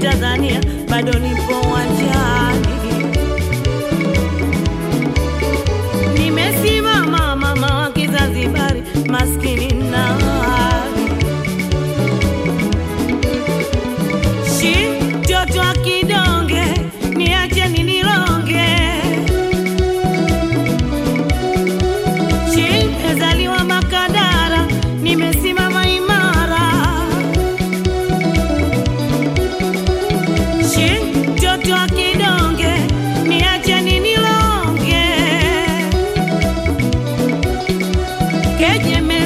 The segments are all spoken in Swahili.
doesn't hear, but don't que me.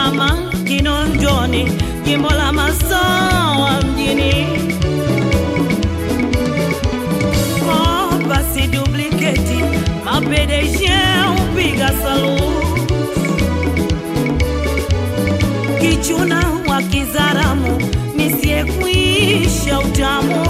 mama Kinonjoni, jimbo la masoa mjini. Oh, basi duplicate mapedeje upiga salu kichuna wa kizaramu nisiyekuisha utamu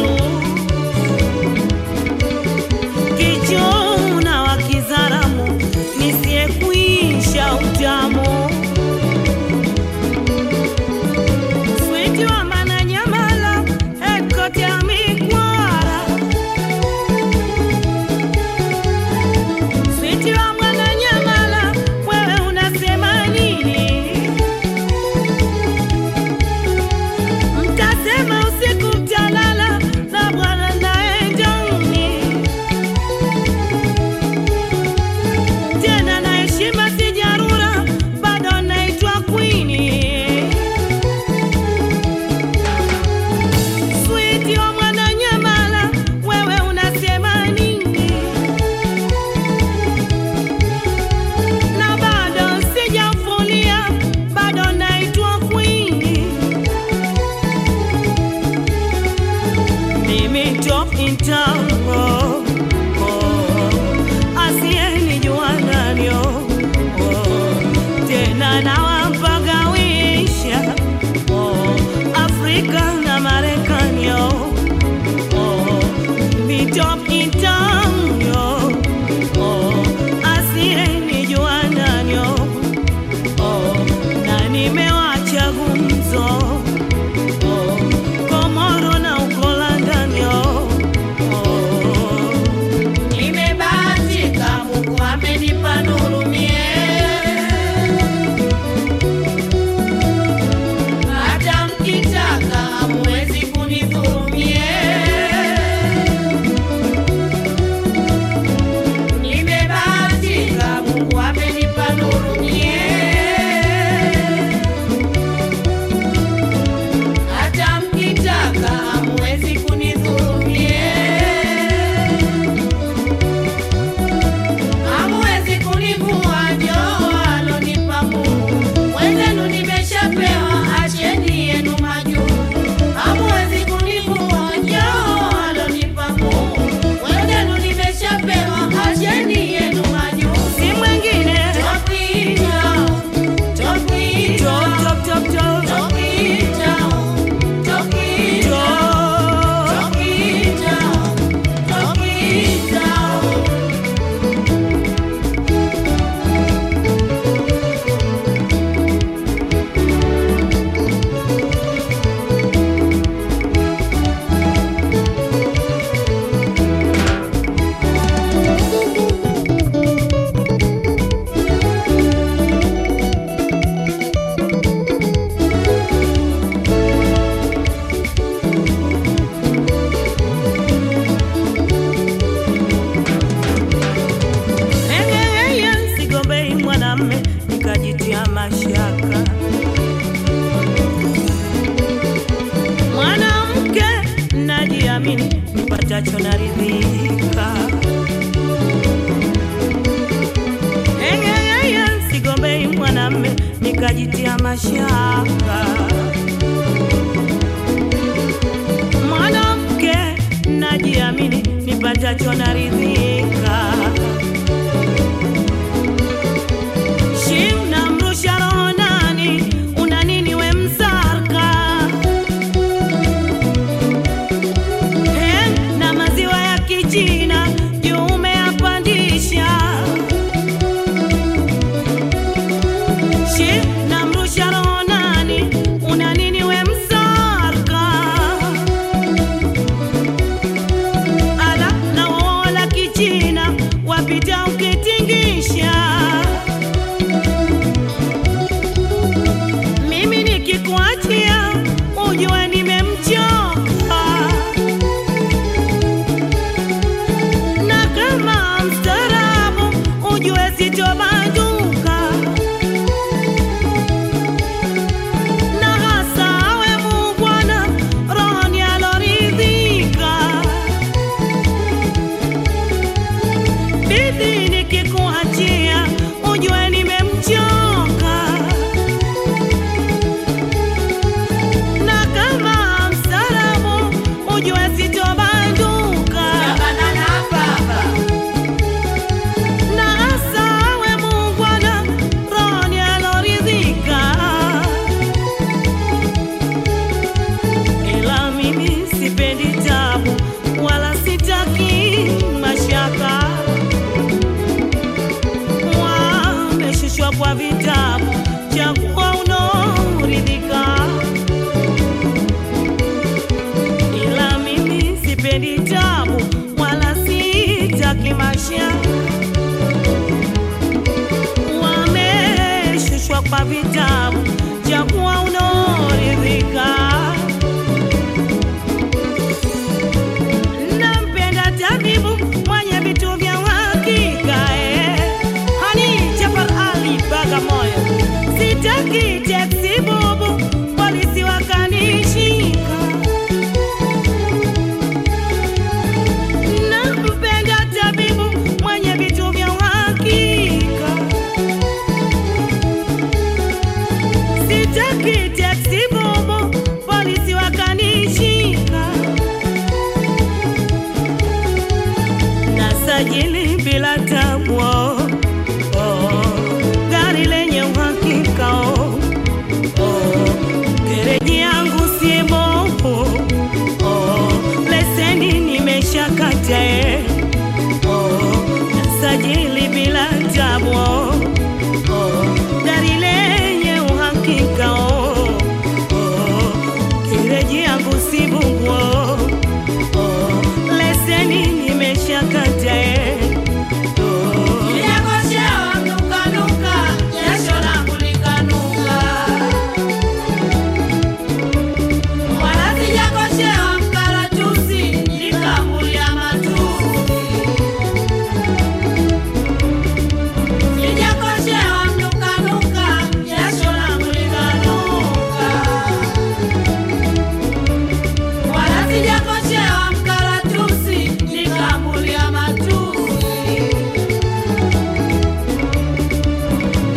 amor. niamini, nipatacho naridhika. Sigombei mwanamme nikajitia mashaka. Mwanamke najiamini, nipatacho naridhika. için.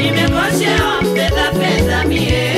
Ni me posieron de la.